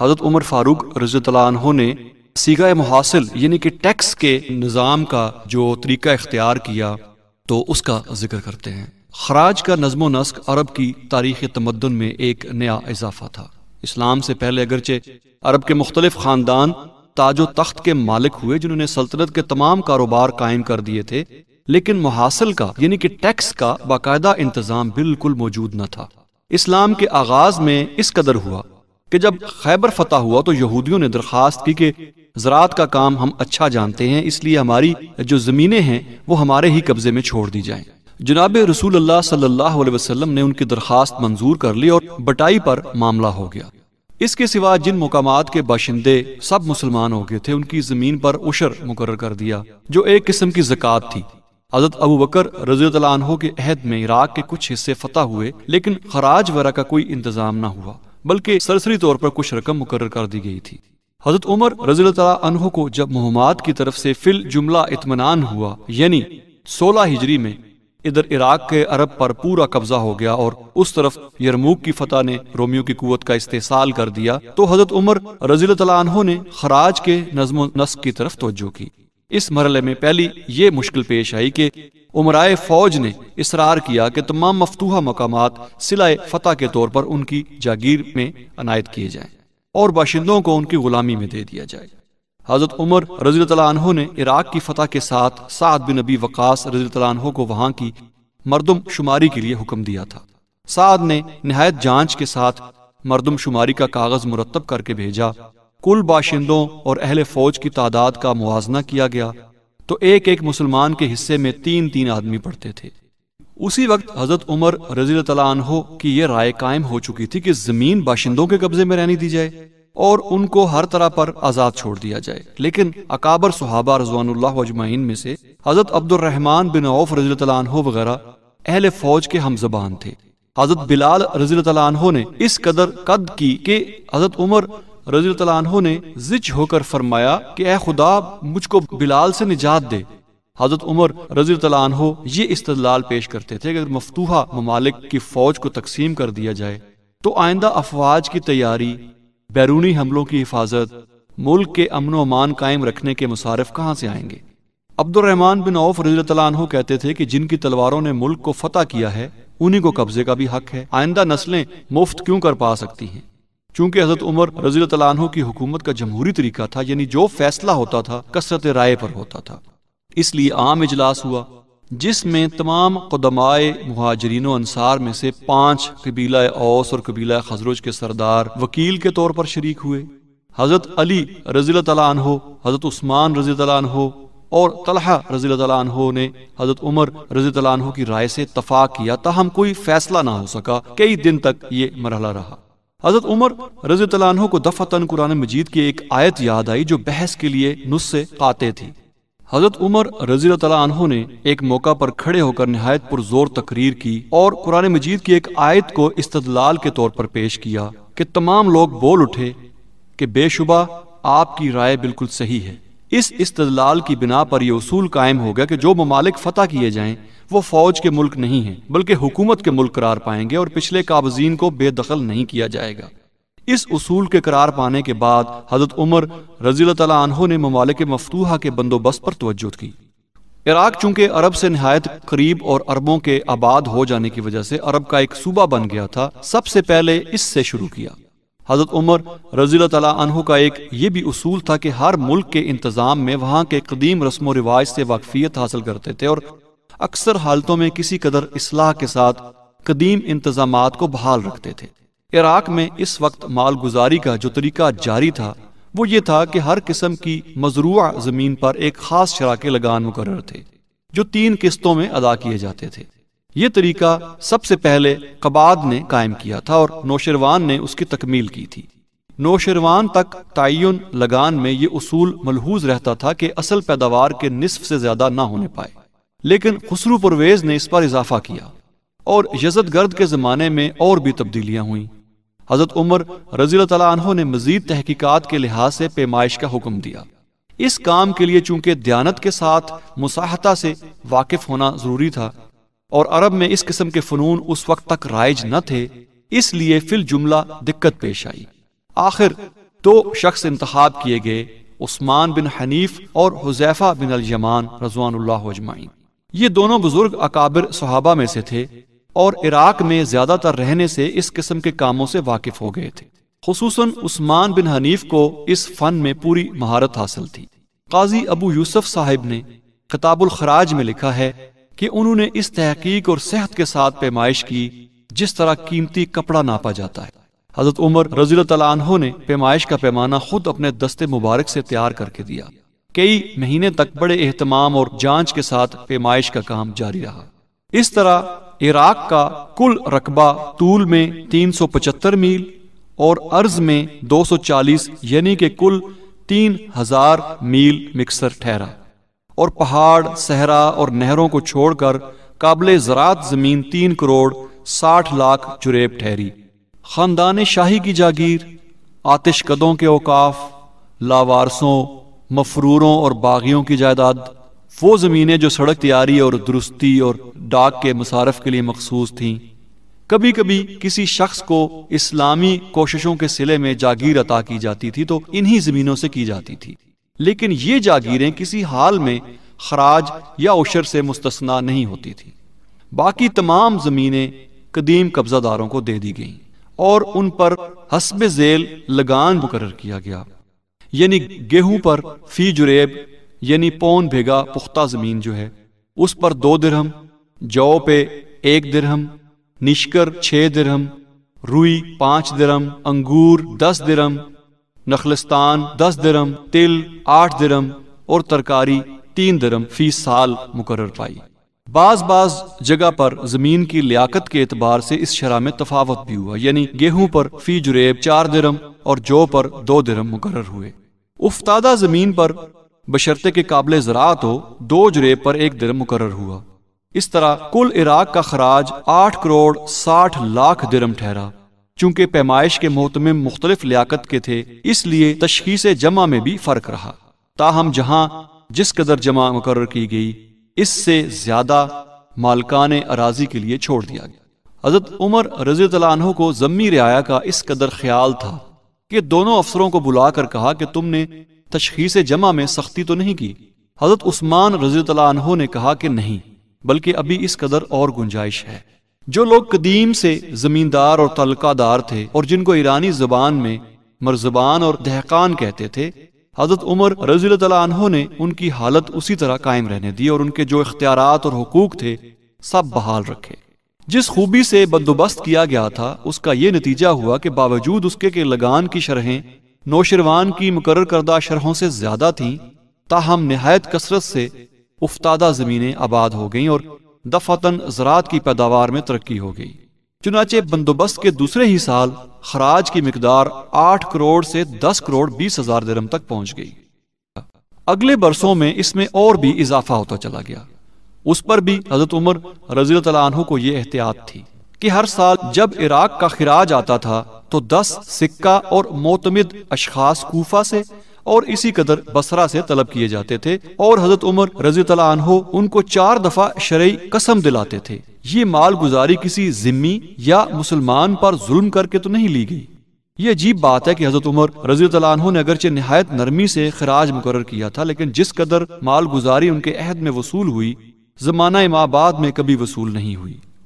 حضرت عمر فاروق رضی اللہ عنہ نے سیگا محاصل یعنی کہ ٹیکس کے نظام کا جو طریقہ اختیار کیا تو اس کا ذکر کرتے ہیں۔ خراج کا نظم و نسق عرب کی تاریخ تمدن میں ایک نیا اضافہ تھا۔ اسلام سے پہلے اگرچہ عرب کے مختلف خاندان تاج و تخت کے مالک ہوئے جنہوں نے سلطنت کے تمام کاروبار قائم کر دیے تھے، لیکن محاصل کا یعنی کہ ٹیکس کا باقاعدہ انتظام بالکل موجود نہ تھا۔ اسلام کے آغاز میں اس قدر ہوا۔ کہ جب خیبر فتح ہوا تو یہودیوں نے درخواست کی کہ زراعت کا کام ہم اچھا جانتے ہیں، اس لیے ہماری جو زمینیں ہیں وہ ہمارے ہی قبضے میں چھوڑ دی جائیں۔ جناب رسول اللہ صلی اللہ علیہ وسلم نے ان کی درخواست منظور کر لی اور بٹائی پر معاملہ ہو گیا۔ اس کے سوا جن مقامات کے باشندے سب مسلمان ہو گئے تھے، ان کی زمین پر عشر مقرر کر دیا، جو ایک قسم کی زکوٰۃ تھی۔ حضرت ابو بکر رضی اللہ عنہ کے عہد میں عراق کے کچھ حصے فتح ہوئے، لیکن خراج وغیرہ کا کوئی انتظام نہ ہوا۔ بلکہ سرسری طور پر کچھ رقم مقرر کر دی گئی تھی۔ حضرت عمر رضی اللہ عنہ کو جب محمد کی طرف سے فل جملہ اطمینان ہوا یعنی سولہ ہجری میں ادھر عراق کے عرب پر پورا قبضہ ہو گیا اور اس طرف یرموک کی فتح نے رومیو کی قوت کا استحصال کر دیا، تو حضرت عمر رضی اللہ عنہ نے خراج کے نظم و نسق کی طرف توجہ کی۔ اس مرحلے میں پہلی یہ مشکل پیش آئی کہ عمرائے فوج نے اصرار کیا کہ تمام مفتوحہ مقامات سلائے فتح کے طور پر ان کی جاگیر میں عنایت کیے جائیں اور باشندوں کو ان کی غلامی میں دے دیا جائے۔ حضرت عمر رضی اللہ عنہ نے عراق کی فتح کے ساتھ سعد بن نبی وقاص رضی اللہ عنہ کو وہاں کی مردم شماری کے لیے حکم دیا تھا۔ سعد نے نہایت جانچ کے ساتھ مردم شماری کا کاغذ مرتب کر کے بھیجا کل باشندوں اور اہل فوج کی تعداد کا موازنہ کیا گیا تو ایک ایک مسلمان کے حصے میں تین تین آدمی پڑھتے تھے۔ اسی وقت حضرت عمر رضی اللہ عنہ کی یہ رائے قائم ہو چکی تھی کہ زمین باشندوں کے قبضے میں رہنی دی جائے اور ان کو ہر طرح پر آزاد چھوڑ دیا جائے۔ لیکن اکابر صحابہ رضوان اللہ اجمعین میں سے حضرت عبد الرحمن بن عوف رضی اللہ عنہ وغیرہ اہل فوج کے ہم زبان تھے۔ حضرت بلال رضی اللہ عنہ نے اس قدر قد کی کہ حضرت عمر رضی اللہ عنہ نے زج ہو کر فرمایا کہ اے خدا، مجھ کو بلال سے نجات دے۔ حضرت عمر رضی اللہ عنہ یہ استدلال پیش کرتے تھے کہ اگر مفتوحہ ممالک کی فوج کو تقسیم کر دیا جائے، تو آئندہ افواج کی تیاری، بیرونی حملوں کی حفاظت، ملک کے امن و امان قائم رکھنے کے مصارف کہاں سے آئیں گے؟ عبد الرحمن بن عوف رضی اللہ عنہ کہتے تھے کہ جن کی تلواروں نے ملک کو فتح کیا ہے، انہی کو قبضے کا بھی حق ہے۔ آئندہ نسلیں مفت کیوں کر پا سکتی ہیں؟ چونکہ حضرت عمر رضی اللہ عنہ کی حکومت کا جمہوری طریقہ تھا یعنی جو فیصلہ ہوتا تھا، کثرت رائے پر ہوتا تھا۔ اس لیے عام اجلاس ہوا، جس میں تمام قدمائے مہاجرین و انصار میں سے پانچ قبیلہ اوس اور قبیلہ خزرج کے سردار وکیل کے طور پر شریک ہوئے۔ حضرت علی رضی اللہ عنہ، حضرت عثمان رضی اللہ عنہ اور طلحہ رضی اللہ عنہ نے حضرت عمر رضی اللہ عنہ کی رائے سے اتفاق کیا تاہم کوئی فیصلہ نہ ہو سکا، کئی دن تک یہ مرحلہ رہا۔ حضرت عمر رضی اللہ عنہ کو دفتن قرآن مجید کی ایک آیت یاد آئی جو بحث کے لیے نسخے قاتے تھی۔ حضرت عمر رضی اللہ عنہ نے ایک موقع پر کھڑے ہو کر نہایت پر زور تقریر کی اور قرآن مجید کی ایک آیت کو استدلال کے طور پر پیش کیا کہ تمام لوگ بول اٹھے کہ بے شبہ آپ کی رائے بالکل صحیح ہے۔ اس استدلال کی بنا پر یہ اصول قائم ہو گیا کہ جو ممالک فتح کیے جائیں، وہ فوج کے ملک نہیں ہیں، بلکہ حکومت کے ملک قرار پائیں گے اور پچھلے قابضین کو بے دخل نہیں کیا جائے گا۔ اس اصول کے قرار پانے کے بعد حضرت عمر رضی اللہ عنہ نے ممالک مفتوحہ کے بندوبست پر توجہ کی۔ عراق چونکہ عرب سے نہایت قریب اور عربوں کے آباد ہو جانے کی وجہ سے عرب کا ایک صوبہ بن گیا تھا، سب سے پہلے اس سے شروع کیا۔ حضرت عمر رضی اللہ تعالیٰ عنہ کا ایک یہ بھی اصول تھا کہ ہر ملک کے انتظام میں وہاں کے قدیم رسم و رواج سے واقفیت حاصل کرتے تھے اور اکثر حالتوں میں کسی قدر اصلاح کے ساتھ قدیم انتظامات کو بحال رکھتے تھے۔ عراق میں اس وقت مال گزاری کا جو طریقہ جاری تھا، وہ یہ تھا کہ ہر قسم کی مزروع زمین پر ایک خاص شراکے لگان مقرر تھے، جو تین قسطوں میں ادا کیے جاتے تھے۔ یہ طریقہ سب سے پہلے قباد نے قائم کیا تھا اور نوشروان نے اس کی تکمیل کی تھی۔ نوشروان تک تعین لگان میں یہ اصول ملحوظ رہتا تھا کہ اصل پیداوار کے نصف سے زیادہ نہ ہونے پائے۔ لیکن خسرو پرویز نے اس پر اضافہ کیا اور یزد گرد کے زمانے میں اور بھی تبدیلیاں ہوئیں۔ حضرت عمر رضی اللہ عنہ نے مزید تحقیقات کے لحاظ سے پیمائش کا حکم دیا۔ اس کام کے لیے چونکہ دیانت کے ساتھ مساحتہ سے واقف ہونا ضروری تھا اور عرب میں اس قسم کے فنون اس وقت تک رائج نہ تھے، اس لیے فل جملہ دقت پیش آئی۔ آخر دو شخص انتخاب کیے گئے، عثمان بن حنیف اور حذیفہ بن الجمان رضوان اللہ اجمعین۔ یہ دونوں بزرگ اکابر صحابہ میں سے تھے اور عراق میں زیادہ تر رہنے سے اس قسم کے کاموں سے واقف ہو گئے تھے۔ خصوصاً عثمان بن حنیف کو اس فن میں پوری مہارت حاصل تھی۔ قاضی ابو یوسف صاحب نے خطاب الخراج میں لکھا ہے کہ انہوں نے اس تحقیق اور صحت کے ساتھ پیمائش کی جس طرح قیمتی کپڑا ناپا جاتا ہے۔ حضرت عمر رضی اللہ عنہ نے پیمائش کا پیمانہ خود اپنے دستے مبارک سے تیار کر کے دیا۔ کئی مہینے تک بڑے اہتمام اور جانچ کے ساتھ پیمائش کا کام جاری رہا۔ اس طرح عراق کا کل رقبہ طول میں تین سو پچہتر میل اور عرض میں دو سو چالیس یعنی کہ کل تین ہزار میل مکسر ٹھہرا۔ اور پہاڑ، صحرا اور نہروں کو چھوڑ کر قابل زراعت زمین تین کروڑ ساٹھ لاکھ جریب ٹھہری۔ خاندان شاہی کی جاگیر، آتش قدوں کے اوقاف، لاوارسوں، مفروروں اور باغیوں کی جائیداد، وہ زمینیں جو سڑک تیاری اور درستی اور ڈاک کے مصارف کے لیے مخصوص تھیں۔ کبھی کبھی کسی شخص کو اسلامی کوششوں کے سلے میں جاگیر عطا کی جاتی تھی تو انہی زمینوں سے کی جاتی تھی۔ لیکن یہ جاگیریں کسی حال میں خراج یا عشر سے مستثنا نہیں ہوتی تھی باقی تمام زمینیں قدیم قبضہ داروں کو دے دی گئیں اور ان پر حسب ذیل لگان مقرر کیا گیا۔ یعنی گیہوں پر فی جریب یعنی پون بھیگا پختہ زمین جو ہے، اس پر دو درہم، جو پہ ایک درہم، نشکر چھ درہم، روئی پانچ درم انگور دس درم نخلستان دس درم، تل آٹھ درم اور ترکاری تین درم فی سال مقرر پائی۔ بعض بعض جگہ پر زمین کی لیاقت کے اعتبار سے اس شرح میں تفاوت بھی ہوا یعنی گیہوں پر فی جریب چار درم اور جو پر دو درم مقرر ہوئے۔ افتادہ زمین پر بشرطے کے قابل زراعت ہو، دو جریب پر ایک درم مقرر ہوا۔ اس طرح کل عراق کا خراج آٹھ کروڑ ساٹھ لاکھ درم ٹھہرا۔ چونکہ پیمائش کے محتمم مختلف لیاقت کے تھے، اس لیے تشخیص جمع میں بھی فرق رہا۔ تاہم جہاں جس قدر جمع مقرر کی گئی، اس سے زیادہ مالکان اراضی کے لیے چھوڑ دیا گیا۔ حضرت عمر رضی اللہ عنہ کو ضمی رعایا کا اس قدر خیال تھا کہ دونوں افسروں کو بلا کر کہا کہ تم نے تشخیص جمع میں سختی تو نہیں کی۔ حضرت عثمان رضی اللہ عنہ نے کہا کہ نہیں، بلکہ ابھی اس قدر اور گنجائش ہے۔ جو لوگ قدیم سے زمیندار اور تلقہ دار تھے اور جن کو ایرانی زبان میں مرزبان اور دہقان کہتے تھے، حضرت عمر رضی اللہ عنہ نے ان کی حالت اسی طرح قائم رہنے دی اور ان کے جو اختیارات اور حقوق تھے، سب بحال رکھے۔ جس خوبی سے بندوبست کیا گیا تھا، اس کا یہ نتیجہ ہوا کہ باوجود اس کے کہ لگان کی شرحیں نوشروان کی مقرر کردہ شرحوں سے زیادہ تھیں، تاہم نہایت کثرت سے افتادہ زمینیں آباد ہو گئیں اور دفتن زراعت کی پیداوار میں ترقی ہو گئی۔ چنانچہ بندوبست کے دوسرے ہی سال خراج کی مقدار آٹھ کروڑ سے دس کروڑ بیس ہزار درم تک پہنچ گئی۔ اگلے برسوں میں اس میں اور بھی اضافہ ہوتا چلا گیا۔ اس پر بھی حضرت عمر رضی اللہ عنہ کو یہ احتیاط تھی کہ ہر سال جب عراق کا خراج آتا تھا تو دس سکہ اور معتمد اشخاص کوفہ سے اور اسی قدر بسرا سے طلب کیے جاتے تھے اور حضرت عمر رضی اللہ عنہ ان کو چار دفعہ شرعی قسم دلاتے تھے۔ یہ مال گزاری کسی ذمی یا مسلمان پر ظلم کر کے تو نہیں لی گئی۔ یہ عجیب بات ہے کہ حضرت عمر رضی اللہ عنہ نے اگرچہ نہایت نرمی سے خراج مقرر کیا تھا، لیکن جس قدر مال گزاری ان کے عہد میں وصول ہوئی، زمانہ اماباد میں کبھی وصول نہیں ہوئی۔